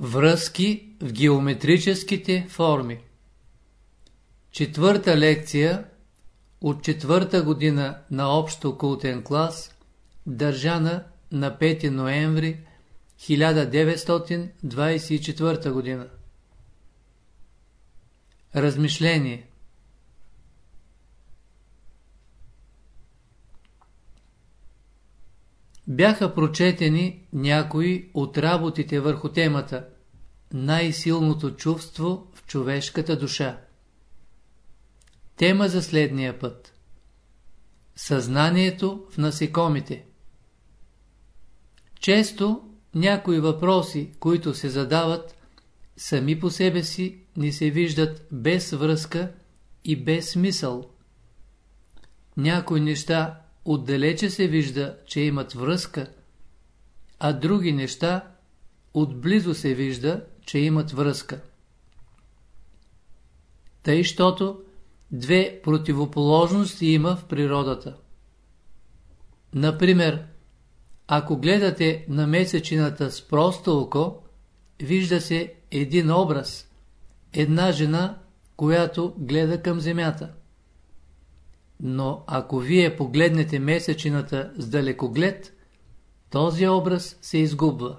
Връзки в геометрическите форми Четвърта лекция от четвърта година на общо култен клас, държана на 5 ноември 1924 година. Размишление Бяха прочетени някои от работите върху темата Най-силното чувство в човешката душа. Тема за следния път Съзнанието в насекомите Често някои въпроси, които се задават, сами по себе си ни се виждат без връзка и без смисъл. Някои неща отдалече се вижда, че имат връзка, а други неща отблизо се вижда, че имат връзка. Тъй, щото две противоположности има в природата. Например, ако гледате на месечината с просто око, вижда се един образ, една жена, която гледа към земята. Но ако вие погледнете месечината с далекоглед, този образ се изгубва.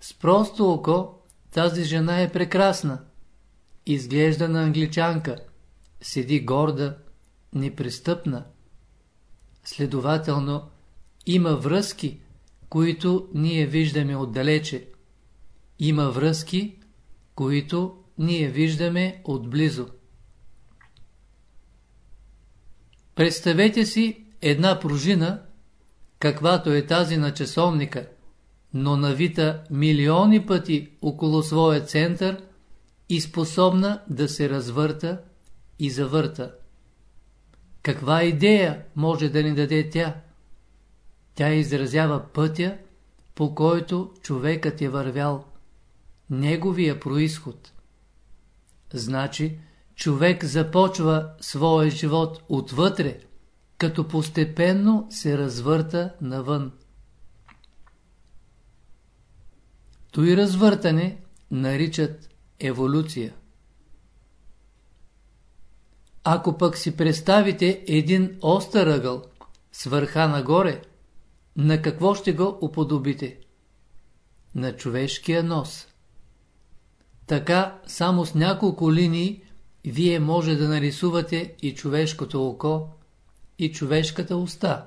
С просто око тази жена е прекрасна. Изглежда на англичанка. Седи горда, непристъпна. Следователно, има връзки, които ние виждаме отдалече. Има връзки, които ние виждаме отблизо. Представете си една пружина, каквато е тази на часовника, но навита милиони пъти около своя център и способна да се развърта и завърта. Каква идея може да ни даде тя? Тя изразява пътя, по който човекът е вървял, неговия происход. Значи, човек започва своя живот отвътре, като постепенно се развърта навън. Той развъртане наричат еволюция. Ако пък си представите един остър ъгъл с върха нагоре, на какво ще го уподобите? На човешкия нос. Така, само с няколко линии вие може да нарисувате и човешкото око, и човешката уста.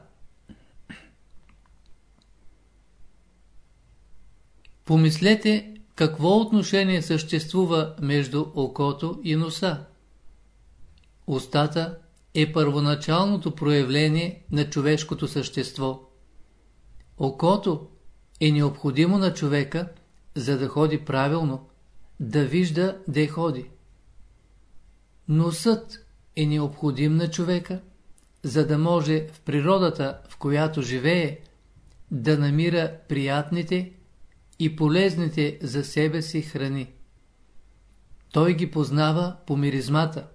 Помислете какво отношение съществува между окото и носа. Устата е първоначалното проявление на човешкото същество. Окото е необходимо на човека, за да ходи правилно, да вижда да ходи. Носът е необходим на човека, за да може в природата, в която живее, да намира приятните и полезните за себе си храни. Той ги познава по миризмата.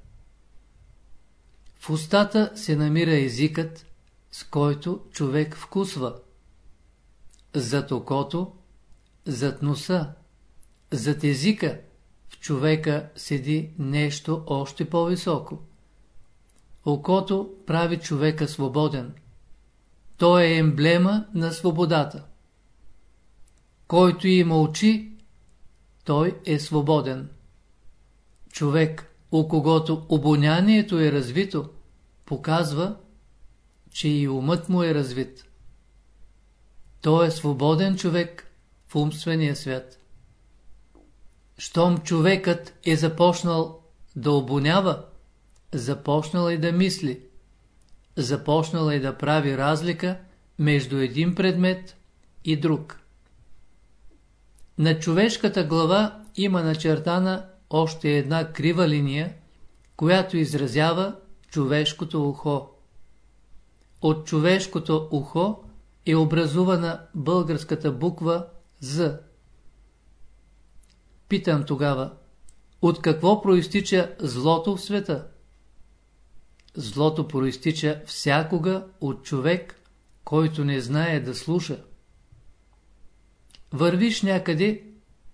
В устата се намира езикът, с който човек вкусва. Зад окото, зад носа, зад езика човека седи нещо още по-високо. Окото прави човека свободен. То е емблема на свободата. Който има очи, той е свободен. Човек, у когото обонянието е развито, показва, че и умът му е развит. Той е свободен човек в умствения свят. Щом човекът е започнал да обонява, започнал и да мисли, започнал и да прави разлика между един предмет и друг. На човешката глава има начертана още една крива линия, която изразява човешкото ухо. От човешкото ухо е образувана българската буква З. Питам тогава, от какво проистича злото в света? Злото проистича всякога от човек, който не знае да слуша. Вървиш някъде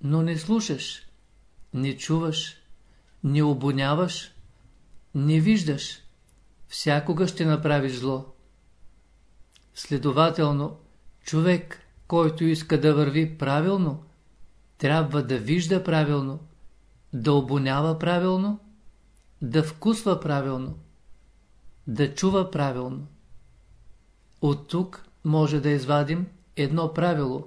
но не слушаш, не чуваш, не обоняваш, не виждаш, всякога ще направиш зло. Следователно, човек, който иска да върви правилно, трябва да вижда правилно, да обонява правилно, да вкусва правилно, да чува правилно. От тук може да извадим едно правило,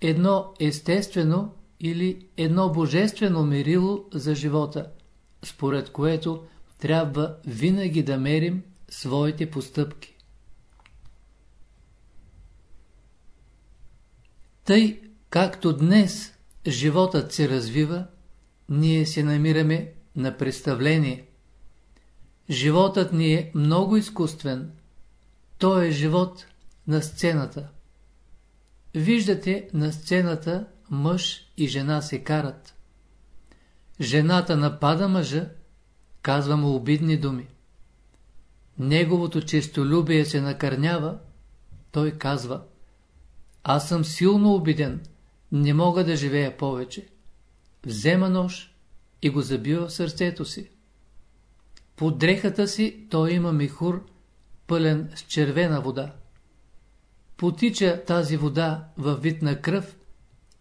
едно естествено или едно божествено мерило за живота, според което трябва винаги да мерим своите постъпки. Тъй, както днес животът се развива, ние се намираме на представление. Животът ни е много изкуствен. Той е живот на сцената. Виждате на сцената мъж и жена се карат. Жената напада мъжа, казва му обидни думи. Неговото честолюбие се накърнява, той казва Аз съм силно обиден, не мога да живея повече. Взема нож и го забива в сърцето си. Под дрехата си той има михур, пълен с червена вода. Потича тази вода във вид на кръв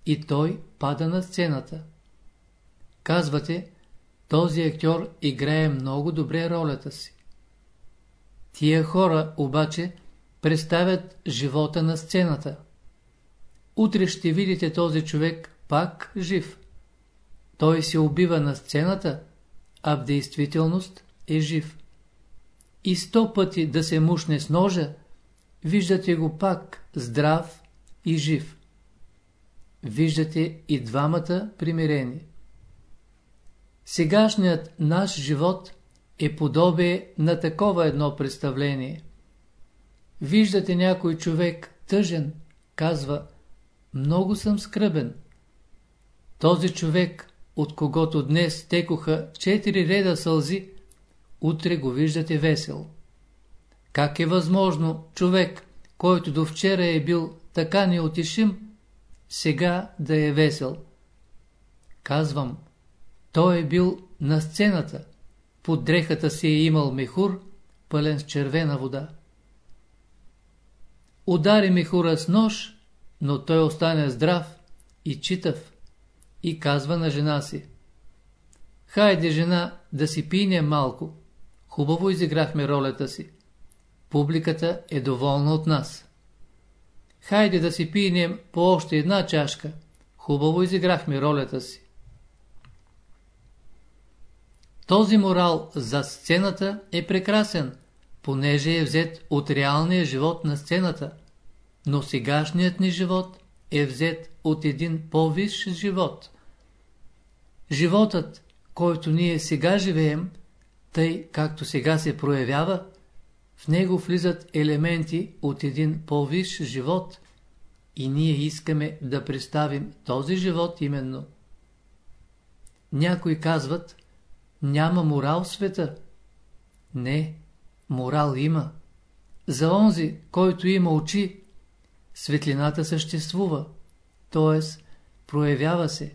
и той пада на сцената. Казвате, този актьор играе много добре ролята си. Тия хора обаче представят живота на сцената. Утре ще видите този човек пак жив. Той се убива на сцената, а в действителност е жив. И сто пъти да се мушне с ножа, виждате го пак здрав и жив. Виждате и двамата примирени. Сегашният наш живот е подобие на такова едно представление. Виждате някой човек тъжен, казва, много съм скръбен. Този човек, от когото днес текоха четири реда сълзи, утре го виждате весел. Как е възможно човек, който до вчера е бил така неотишим, сега да е весел? Казвам, той е бил на сцената, под дрехата си е имал мехур, пълен с червена вода. Удари мехура с нож, но той остане здрав и читав и казва на жена си. Хайде, жена, да си пинем малко. Хубаво изиграхме ролята си. Публиката е доволна от нас. Хайде да си пинем по още една чашка. Хубаво изиграхме ролята си. Този морал за сцената е прекрасен, понеже е взет от реалния живот на сцената, но сегашният ни живот е взет от един по-висш живот. Животът, който ние сега живеем, тъй както сега се проявява, в него влизат елементи от един по-висш живот и ние искаме да представим този живот именно. Някои казват, няма морал в света. Не, морал има. За онзи, който има очи, светлината съществува, т.е. проявява се.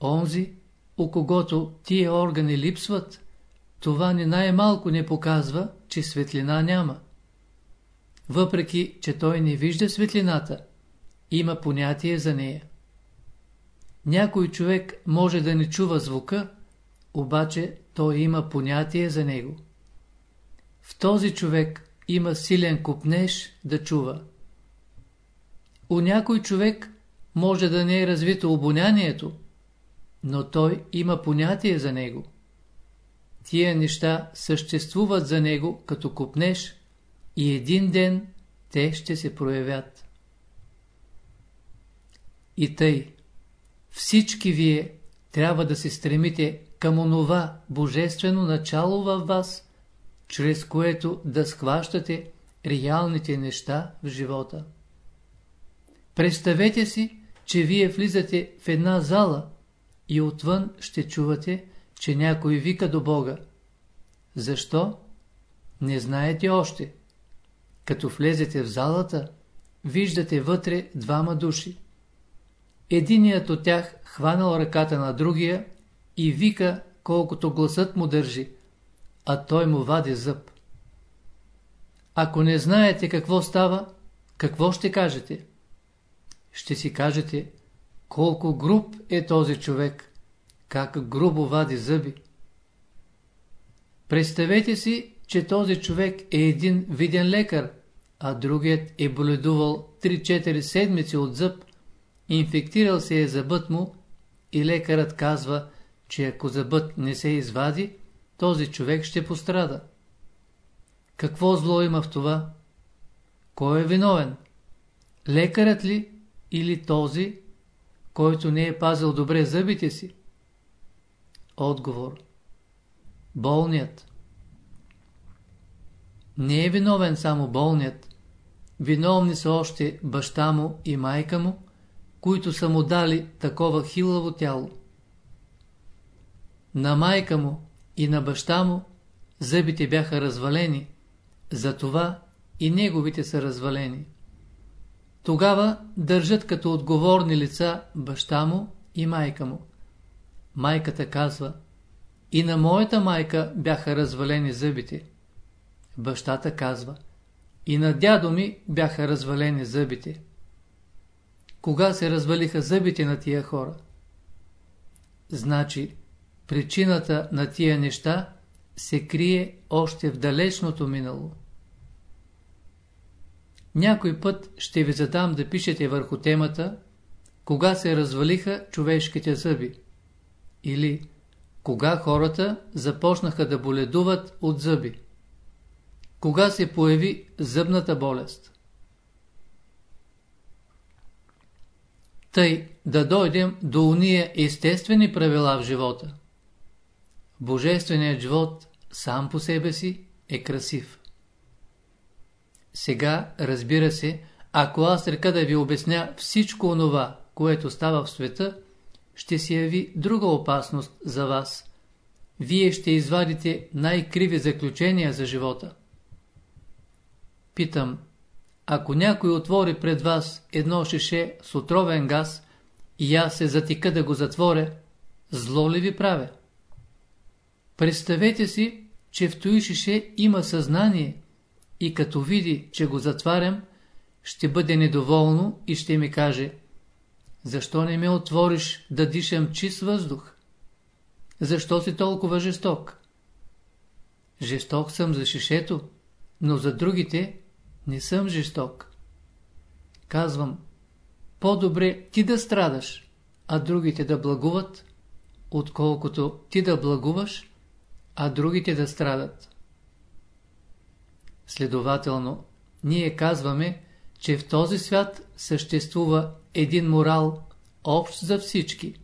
Онзи, у когото тия органи липсват, това ни най-малко не показва, че светлина няма. Въпреки, че той не вижда светлината, има понятие за нея. Някой човек може да не чува звука, обаче той има понятие за него. В този човек има силен купнеж да чува. У някой човек може да не е развито обонянието, но той има понятие за него. Тия неща съществуват за него като купнеж и един ден те ще се проявят. И тъй, всички вие трябва да се стремите към онова божествено начало във вас, чрез което да схващате реалните неща в живота. Представете си, че вие влизате в една зала и отвън ще чувате, че някой вика до Бога. Защо? Не знаете още. Като влезете в залата, виждате вътре двама души. Единият от тях хванал ръката на другия и вика колкото гласът му държи, а той му вади зъб. Ако не знаете какво става, какво ще кажете? Ще си кажете, колко груб е този човек, как грубо вади зъби. Представете си, че този човек е един виден лекар, а другият е боледувал 3-4 седмици от зъб, инфектирал се е зъбът му и лекарът казва, че ако зъбът не се извади, този човек ще пострада. Какво зло има в това? Кой е виновен? Лекарът ли или този, който не е пазил добре зъбите си? Отговор. Болният. Не е виновен само болният. Виновни са още баща му и майка му, които са му дали такова хилаво тяло. На майка му и на баща му зъбите бяха развалени, затова и неговите са развалени. Тогава държат като отговорни лица баща му и майка му. Майката казва, и на моята майка бяха развалени зъбите. Бащата казва, и на дядо ми бяха развалени зъбите. Кога се развалиха зъбите на тия хора? Значи, причината на тия неща се крие още в далечното минало. Някой път ще ви задам да пишете върху темата кога се развалиха човешките зъби или кога хората започнаха да боледуват от зъби. Кога се появи зъбната болест? Тъй да дойдем до уния естествени правила в живота. Божественият живот сам по себе си е красив. Сега, разбира се, ако аз река да ви обясня всичко онова, което става в света, ще се яви друга опасност за вас. Вие ще извадите най-криви заключения за живота. Питам, ако някой отвори пред вас едно шише с отровен газ и аз се затика да го затворя, зло ли ви правя? Представете си, че в той шише има съзнание и като види, че го затварям, ще бъде недоволно и ще ми каже Защо не ме отвориш да дишам чист въздух? Защо си толкова жесток? Жесток съм за шишето, но за другите не съм жесток. Казвам, по-добре ти да страдаш, а другите да благуват, отколкото ти да благуваш, а другите да страдат. Следователно, ние казваме, че в този свят съществува един морал общ за всички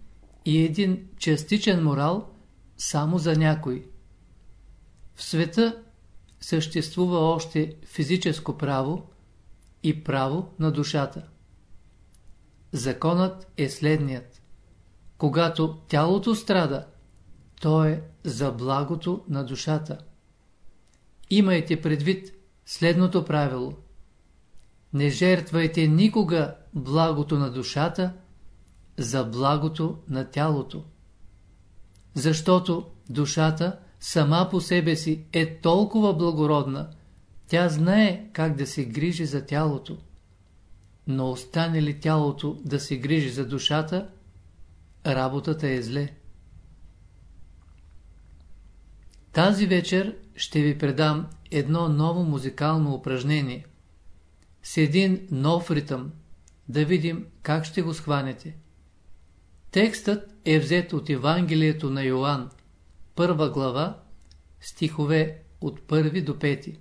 и един частичен морал само за някой. В света съществува още физическо право и право на душата. Законът е следният. Когато тялото страда, то е за благото на душата. Имайте предвид следното правило. Не жертвайте никога благото на душата за благото на тялото. Защото душата сама по себе си е толкова благородна, тя знае как да се грижи за тялото. Но остане ли тялото да се грижи за душата, работата е зле. Тази вечер ще ви предам едно ново музикално упражнение. С един нов ритъм, да видим как ще го схванете. Текстът е взет от Евангелието на Йоанн, първа глава, стихове от първи до пети.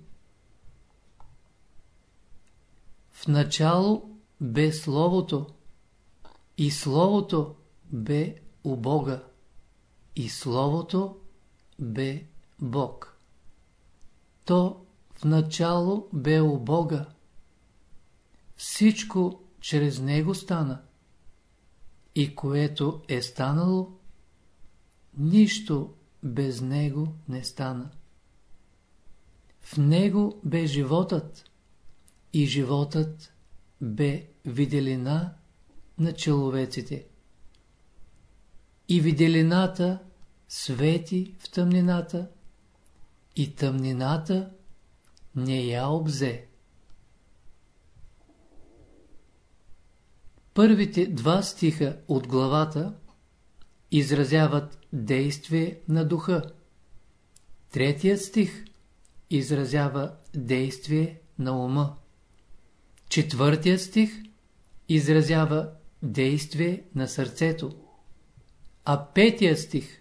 В начало бе Словото, и Словото бе у Бога, и Словото бе Бог. То в начало бе у Бога. Всичко чрез Него стана. И което е станало, нищо без Него не стана. В Него бе животът, и животът бе виделина на человеците. И виделината свети в тъмнината, и тъмнината не я обзе. Първите два стиха от главата изразяват действие на духа. Третият стих изразява действие на ума. Четвъртият стих изразява действие на сърцето. А петият стих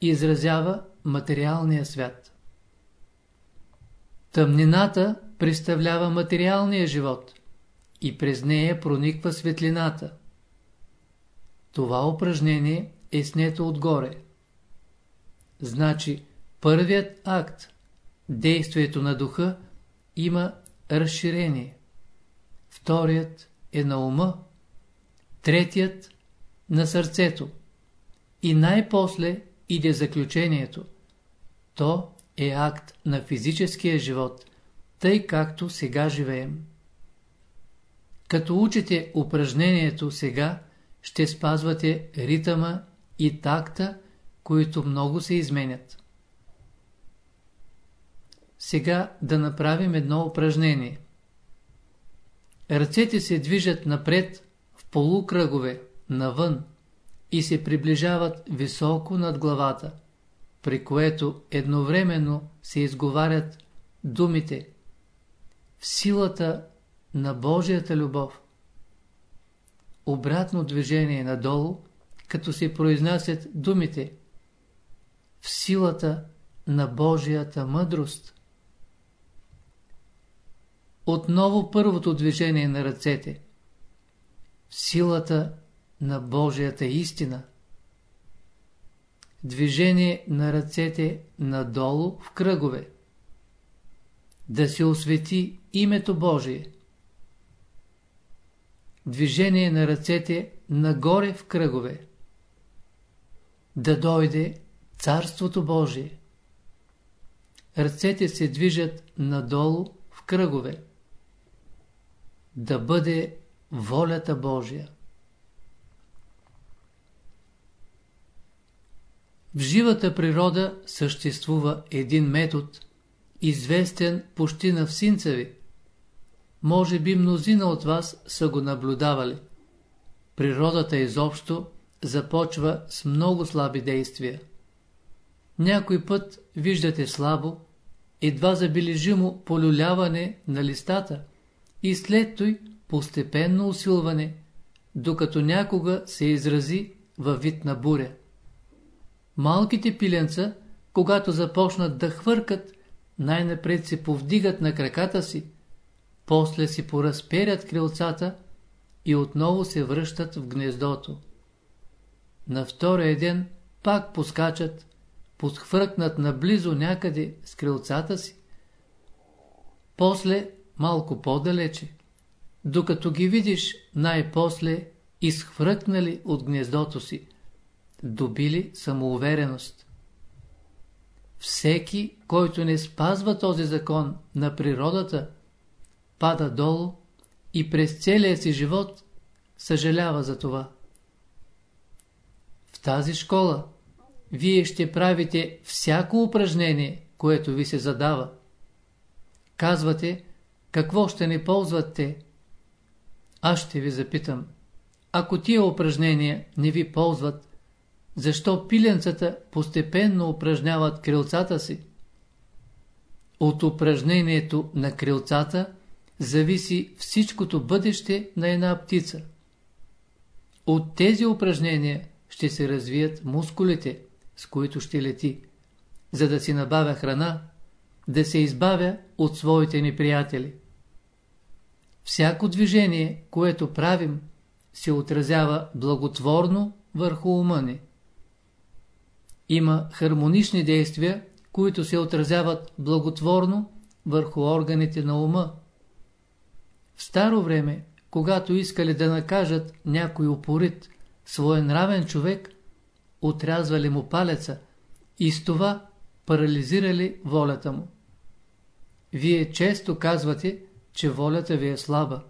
изразява материалния свят. Тъмнината представлява материалния живот и през нея прониква светлината. Това упражнение е снето отгоре. Значи, първият акт, действието на духа, има разширение. Вторият е на ума, третият на сърцето. И най-после иде заключението. То е акт на физическия живот, тъй както сега живеем. Като учите упражнението сега, ще спазвате ритъма и такта, които много се изменят. Сега да направим едно упражнение. Ръцете се движат напред в полукръгове, навън и се приближават високо над главата, при което едновременно се изговарят думите в силата на Божията любов. Обратно движение надолу, като се произнасят думите в силата на Божията мъдрост. Отново първото движение на ръцете. В силата на Божията истина. Движение на ръцете надолу в кръгове. Да се освети името Божие. Движение на ръцете нагоре в кръгове. Да дойде Царството Божие. Ръцете се движат надолу в кръгове. Да бъде волята Божия. В живата природа съществува един метод, известен почти на всинца ви. Може би мнозина от вас са го наблюдавали. Природата изобщо започва с много слаби действия. Някой път виждате слабо, едва забележимо полюляване на листата и след той постепенно усилване, докато някога се изрази във вид на буря. Малките пиленца, когато започнат да хвъркат, най-напред се повдигат на краката си, после си поразперят крилцата и отново се връщат в гнездото. На втория ден пак поскачат, подхвъркнат наблизо някъде с крилцата си, после малко по-далече, докато ги видиш най-после изхвъркнали от гнездото си добили самоувереност. Всеки, който не спазва този закон на природата, пада долу и през целия си живот съжалява за това. В тази школа вие ще правите всяко упражнение, което ви се задава. Казвате, какво ще не ползват те? Аз ще ви запитам, ако тия упражнения не ви ползват, защо пиленцата постепенно упражняват крилцата си? От упражнението на крилцата зависи всичкото бъдеще на една птица. От тези упражнения ще се развият мускулите, с които ще лети, за да си набавя храна, да се избавя от своите неприятели. Всяко движение, което правим, се отразява благотворно върху ума ни. Има хармонични действия, които се отразяват благотворно върху органите на ума. В старо време, когато искали да накажат някой упорит, своенравен човек, отрязвали му палеца и с това парализирали волята му. Вие често казвате, че волята ви е слаба.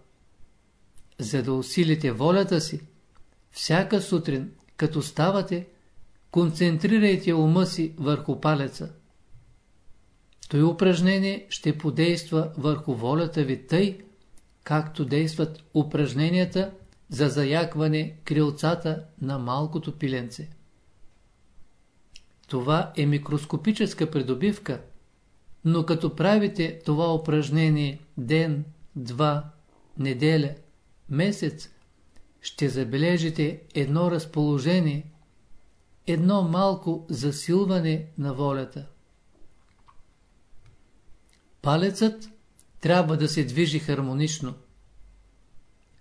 За да усилите волята си, всяка сутрин, като ставате, концентрирайте ума си върху палеца. Той упражнение ще подейства върху волята ви тъй, както действат упражненията за заякване крилцата на малкото пиленце. Това е микроскопическа придобивка, но като правите това упражнение ден, два, неделя, месец, ще забележите едно разположение, едно малко засилване на волята. Палецът трябва да се движи хармонично.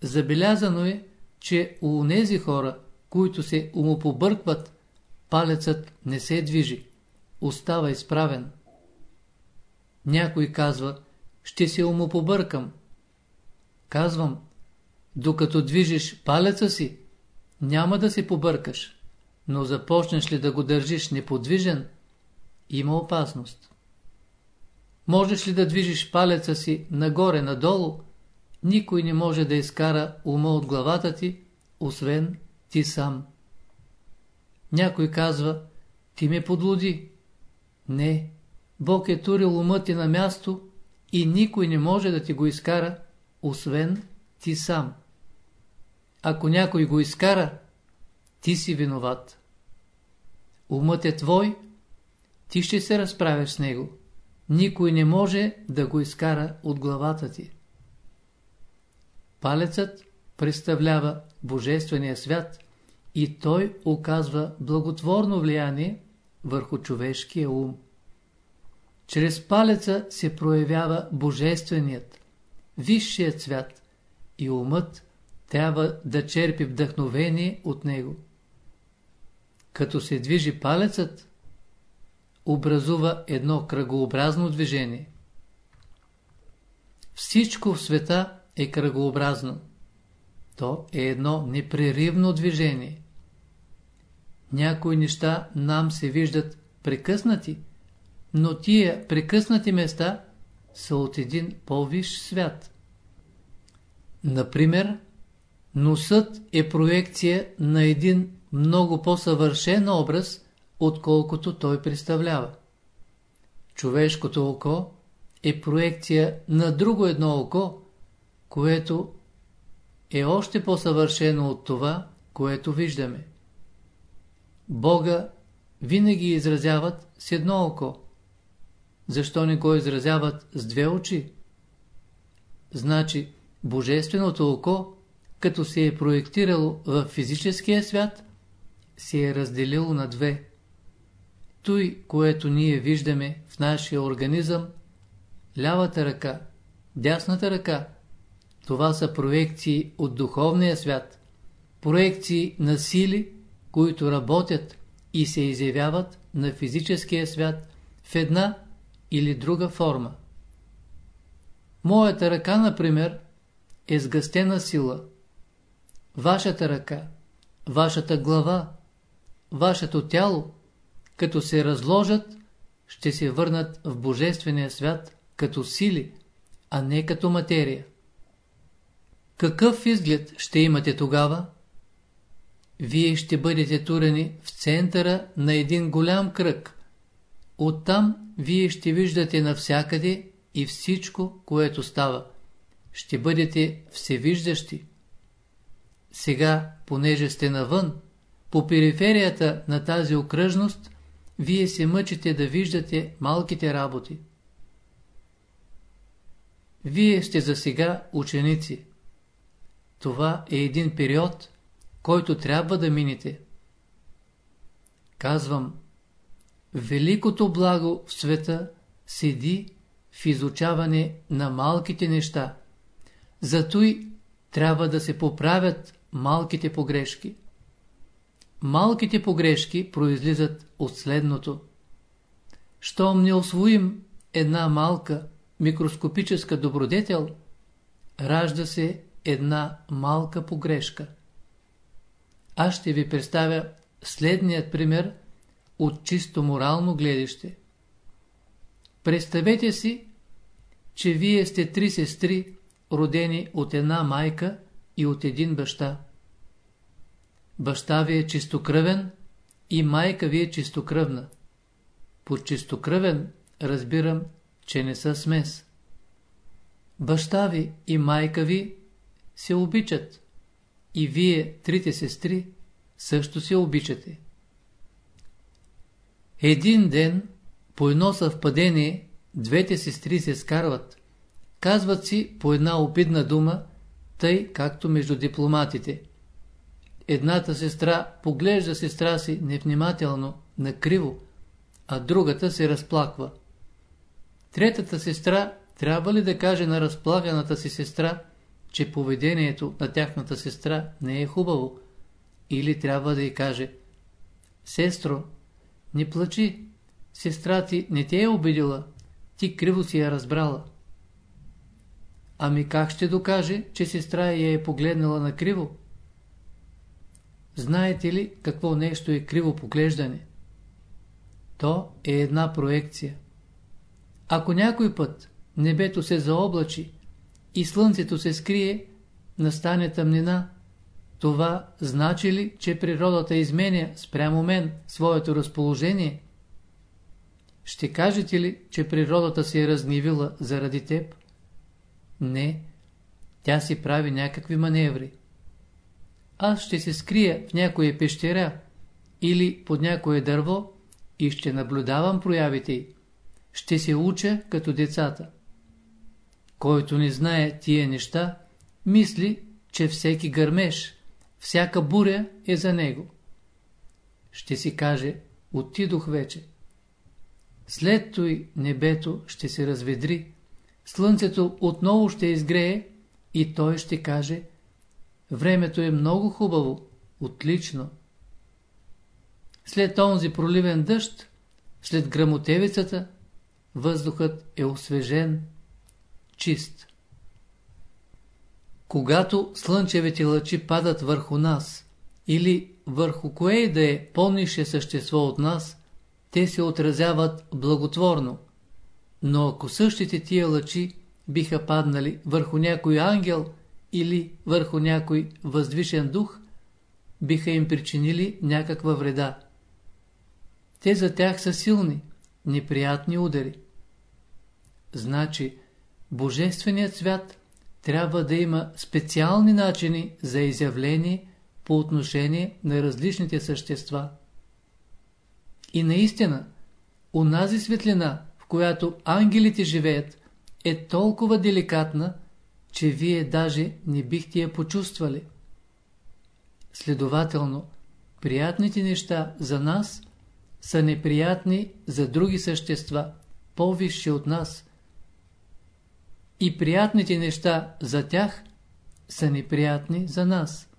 Забелязано е, че у нези хора, които се умопобъркват, палецът не се движи, остава изправен. Някой казва, ще се умопобъркам. Казвам, докато движиш палеца си, няма да се побъркаш, но започнеш ли да го държиш неподвижен, има опасност. Можеш ли да движиш палеца си нагоре-надолу, никой не може да изкара ума от главата ти, освен ти сам. Някой казва, ти ме подлуди. Не, Бог е турил ума ти на място и никой не може да ти го изкара, освен ти сам. Ако някой го изкара, ти си виноват. Умът е твой, ти ще се разправяш с него. Никой не може да го изкара от главата ти. Палецът представлява Божествения свят и той оказва благотворно влияние върху човешкия ум. Чрез палеца се проявява Божественият, висшият свят и умът трябва да черпи вдъхновение от него. Като се движи палецът, образува едно кръгообразно движение. Всичко в света е кръгообразно. То е едно непреривно движение. Някои неща нам се виждат прекъснати, но тия прекъснати места са от един по-виш свят. Например, носът е проекция на един много по-съвършен образ, отколкото той представлява. Човешкото око е проекция на друго едно око, което е още по-съвършено от това, което виждаме. Бога винаги изразяват с едно око. Защо не го изразяват с две очи? Значи, Божественото око, като се е проектирало в физическия свят, се е разделило на две. Той, което ние виждаме в нашия организъм, лявата ръка, дясната ръка, това са проекции от духовния свят, проекции на сили, които работят и се изявяват на физическия свят в една или друга форма. Моята ръка, например, е сгъстена сила. Вашата ръка, вашата глава, вашето тяло, като се разложат, ще се върнат в Божествения свят като сили, а не като материя. Какъв изглед ще имате тогава? Вие ще бъдете турени в центъра на един голям кръг. Оттам вие ще виждате навсякъде и всичко, което става. Ще бъдете всевиждащи. Сега, понеже сте навън, по периферията на тази окръжност, вие се мъчите да виждате малките работи. Вие сте за сега ученици. Това е един период, който трябва да минете. Казвам, великото благо в света седи в изучаване на малките неща. Зато и трябва да се поправят малките погрешки. Малките погрешки произлизат от следното. Щом не освоим една малка микроскопическа добродетел, ражда се една малка погрешка. Аз ще ви представя следният пример от чисто морално гледаще. Представете си, че вие сте три сестри, родени от една майка и от един баща. Баща ви е чистокръвен и майка ви е чистокръвна. По чистокръвен разбирам, че не са смес. Баща ви и майка ви се обичат. И вие, трите сестри, също се обичате. Един ден, по едно съвпадение, двете сестри се скарват. Казват си по една обидна дума, тъй както между дипломатите. Едната сестра поглежда сестра си невнимателно, накриво, а другата се разплаква. Третата сестра трябва ли да каже на разплаканата си сестра, че поведението на тяхната сестра не е хубаво, или трябва да й каже Сестро, не плачи, сестра ти не те е обидила, ти криво си я разбрала. Ами как ще докаже, че сестра я е погледнала на криво? Знаете ли какво нещо е криво поглеждане? То е една проекция. Ако някой път небето се заоблачи и слънцето се скрие, настане тъмнина, това значи ли, че природата изменя спрямо мен своето разположение? Ще кажете ли, че природата се е разгневила заради теб? Не, тя си прави някакви маневри. Аз ще се скрия в някоя пещера или под някое дърво и ще наблюдавам проявите й. Ще се уча като децата. Който не знае тия неща, мисли, че всеки гърмеш, всяка буря е за него. Ще си каже, отидох вече. След той небето ще се разведри, слънцето отново ще изгрее и той ще каже, времето е много хубаво, отлично. След онзи проливен дъжд, след грамотевицата, въздухът е освежен, чист. Когато слънчевите лъчи падат върху нас или върху кое и да е по-нише същество от нас, те се отразяват благотворно. Но ако същите тия лъчи биха паднали върху някой ангел или върху някой въздвишен дух, биха им причинили някаква вреда. Те за тях са силни, неприятни удари. Значи, Божественият свят трябва да има специални начини за изявление по отношение на различните същества. И наистина, унази светлина, в която ангелите живеят, е толкова деликатна, че вие даже не бихте я почувствали. Следователно, приятните неща за нас са неприятни за други същества, по-висши от нас. И приятните неща за тях са неприятни за нас.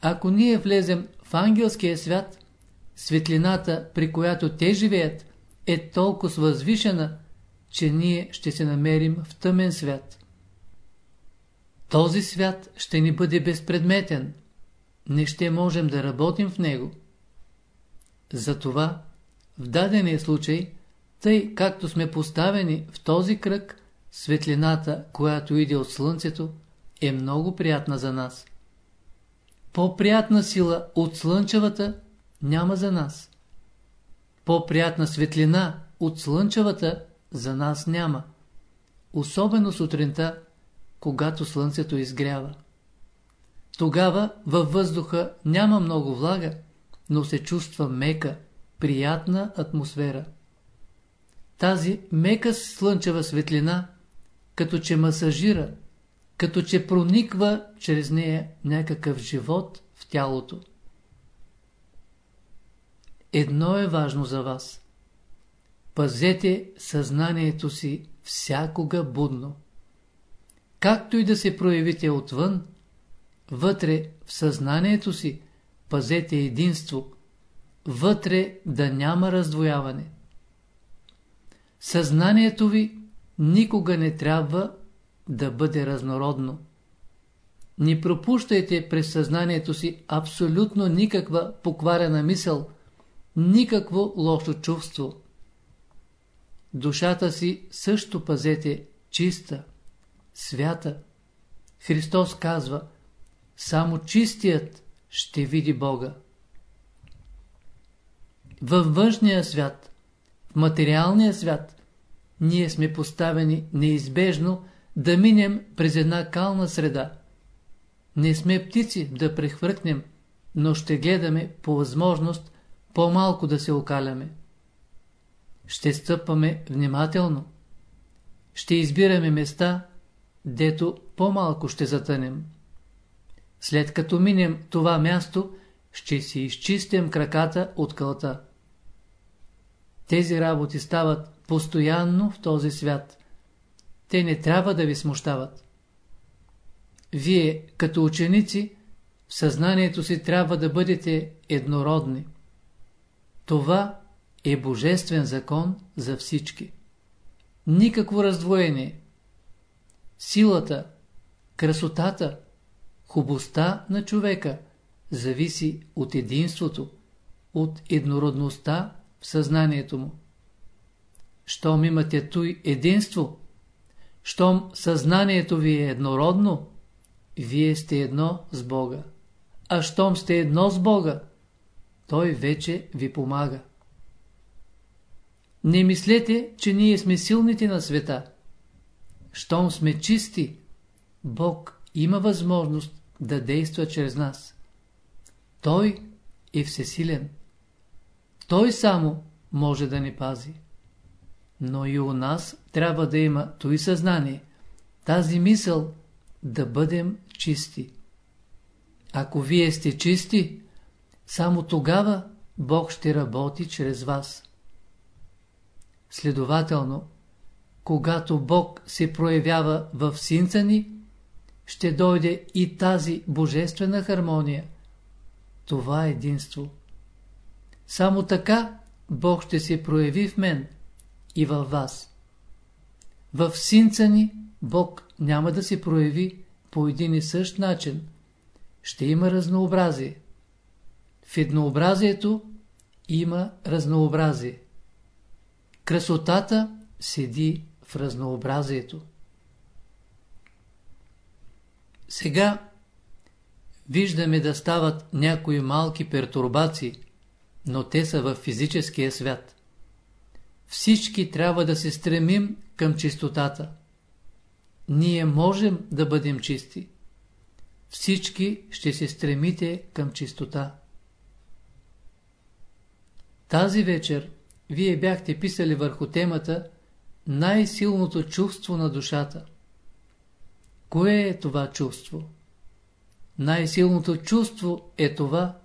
Ако ние влезем в ангелския свят, светлината, при която те живеят, е толкова възвишена, че ние ще се намерим в тъмен свят. Този свят ще ни бъде безпредметен. Не ще можем да работим в него. Затова, в дадения случай, тъй както сме поставени в този кръг, светлината, която иде от Слънцето, е много приятна за нас. По-приятна сила от Слънчевата няма за нас. По-приятна светлина от Слънчевата за нас няма. Особено сутринта, когато Слънцето изгрява. Тогава във въздуха няма много влага, но се чувства мека, приятна атмосфера. Тази мека слънчева светлина, като че масажира, като че прониква чрез нея някакъв живот в тялото. Едно е важно за вас. Пазете съзнанието си всякога будно. Както и да се проявите отвън, вътре в съзнанието си пазете единство, вътре да няма раздвояване. Съзнанието ви никога не трябва да бъде разнородно. Не пропущайте през съзнанието си абсолютно никаква покварена мисъл, никакво лошо чувство. Душата си също пазете чиста, свята. Христос казва, само чистият ще види Бога. Във външния свят, в материалния свят, ние сме поставени неизбежно да минем през една кална среда. Не сме птици да прехвъркнем, но ще гледаме по възможност по-малко да се окаляме. Ще стъпваме внимателно. Ще избираме места, дето по-малко ще затънем. След като минем това място, ще си изчистим краката от кълта. Тези работи стават постоянно в този свят. Те не трябва да ви смущават. Вие, като ученици, в съзнанието си трябва да бъдете еднородни. Това е божествен закон за всички. Никакво раздвоение. Силата, красотата, хубостта на човека зависи от единството, от еднородността в съзнанието му. Щом имате той единство, щом съзнанието ви е еднородно, вие сте едно с Бога. А щом сте едно с Бога, Той вече ви помага. Не мислете, че ние сме силните на света. Щом сме чисти, Бог има възможност да действа чрез нас. Той е всесилен. Той само може да ни пази. Но и у нас трябва да има той съзнание, тази мисъл да бъдем чисти. Ако вие сте чисти, само тогава Бог ще работи чрез вас. Следователно, когато Бог се проявява в синца ни, ще дойде и тази божествена хармония. Това е единство. Само така Бог ще се прояви в мен и във вас. В синца ни Бог няма да се прояви по един и същ начин. Ще има разнообразие. В еднообразието има разнообразие. Красотата седи в разнообразието. Сега виждаме да стават някои малки пертурбации, но те са в физическия свят. Всички трябва да се стремим към чистотата. Ние можем да бъдем чисти. Всички ще се стремите към чистота. Тази вечер вие бяхте писали върху темата най-силното чувство на душата. Кое е това чувство? Най-силното чувство е това,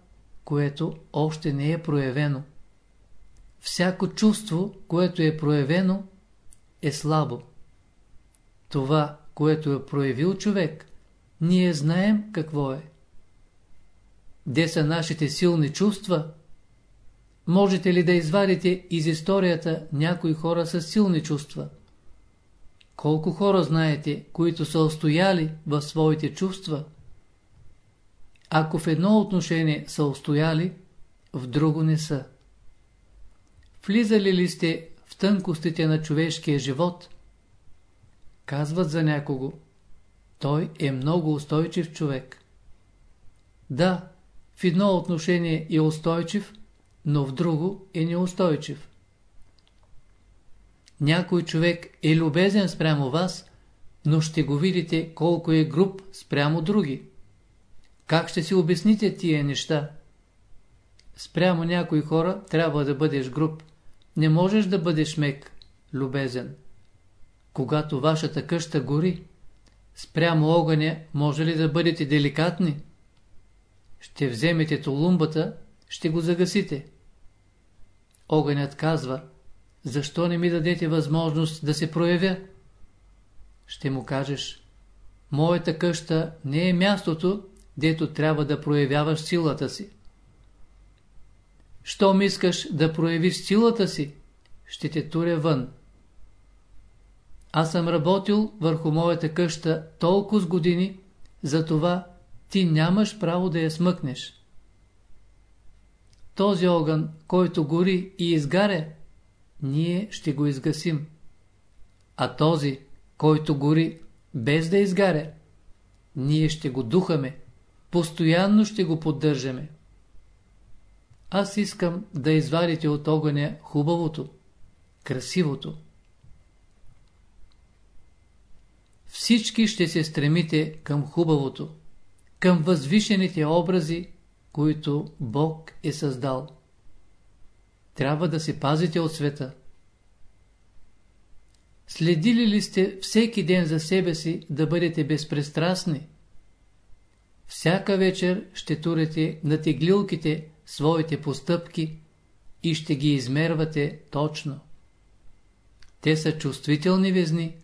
което още не е проявено. Всяко чувство, което е проявено, е слабо. Това, което е проявил човек, ние знаем какво е. Де са нашите силни чувства? Можете ли да извадите из историята някои хора с силни чувства? Колко хора знаете, които са устояли в своите чувства? Ако в едно отношение са устояли, в друго не са. Влизали ли сте в тънкостите на човешкия живот? Казват за някого. Той е много устойчив човек. Да, в едно отношение е устойчив, но в друго е неустойчив. Някой човек е любезен спрямо вас, но ще го видите колко е груб спрямо други. Как ще си обясните тия неща? Спрямо някои хора трябва да бъдеш груб. Не можеш да бъдеш мек, любезен. Когато вашата къща гори, спрямо огъня може ли да бъдете деликатни? Ще вземете толумбата, ще го загасите. Огънят казва, защо не ми дадете възможност да се проявя? Ще му кажеш, моята къща не е мястото, дето трябва да проявяваш силата си. Щом искаш да проявиш силата си, ще те туря вън. Аз съм работил върху моята къща толкова с години, затова ти нямаш право да я смъкнеш. Този огън, който гори и изгаря, ние ще го изгасим. А този, който гори без да изгаря, ние ще го духаме, постоянно ще го поддържаме. Аз искам да извадите от огъня хубавото, красивото. Всички ще се стремите към хубавото, към възвишените образи, които Бог е създал. Трябва да се пазите от света. Следили ли сте всеки ден за себе си да бъдете безпристрастни? Всяка вечер ще турете на теглилките своите постъпки и ще ги измервате точно. Те са чувствителни везни,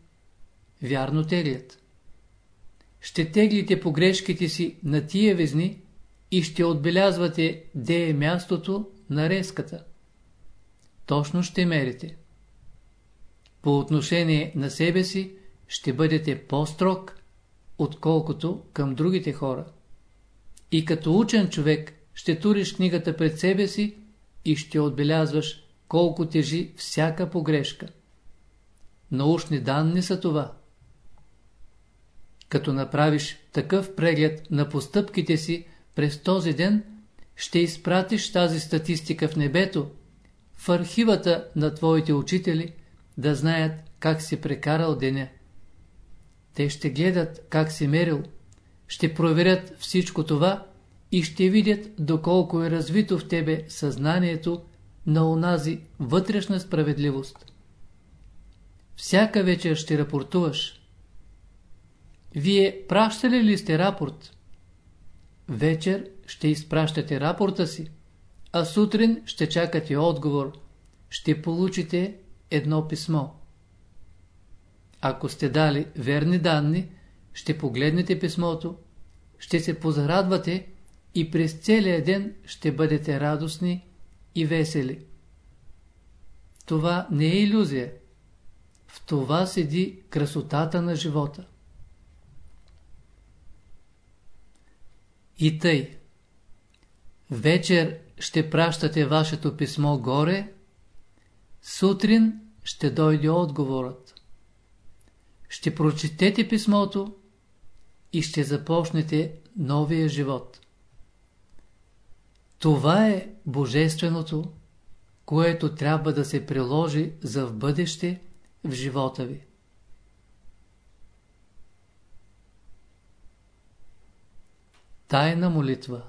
вярно теглят. Ще теглите погрешките си на тия везни и ще отбелязвате де е мястото на резката. Точно ще мерите. По отношение на себе си ще бъдете по-строг, отколкото към другите хора. И като учен човек ще туриш книгата пред себе си и ще отбелязваш колко тежи всяка погрешка. Научни данни са това. Като направиш такъв преглед на постъпките си през този ден, ще изпратиш тази статистика в небето, в архивата на твоите учители, да знаят как си прекарал деня. Те ще гледат как си мерил, ще проверят всичко това и ще видят доколко е развито в тебе съзнанието на онази вътрешна справедливост. Всяка вечер ще рапортуваш. Вие пращали ли сте рапорт? Вечер ще изпращате рапорта си, а сутрин ще чакате отговор. Ще получите едно писмо. Ако сте дали верни данни, ще погледнете писмото, ще се позарадвате и през целия ден ще бъдете радостни и весели. Това не е иллюзия. В това седи красотата на живота. И тъй. Вечер ще пращате вашето писмо горе, сутрин ще дойде отговорът. Ще прочетете писмото и ще започнете новия живот. Това е Божественото, което трябва да се приложи за в бъдеще в живота ви. Тайна молитва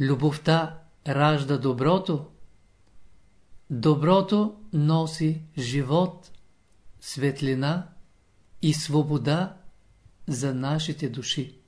Любовта ражда доброто, доброто носи живот, светлина и свобода за нашите души.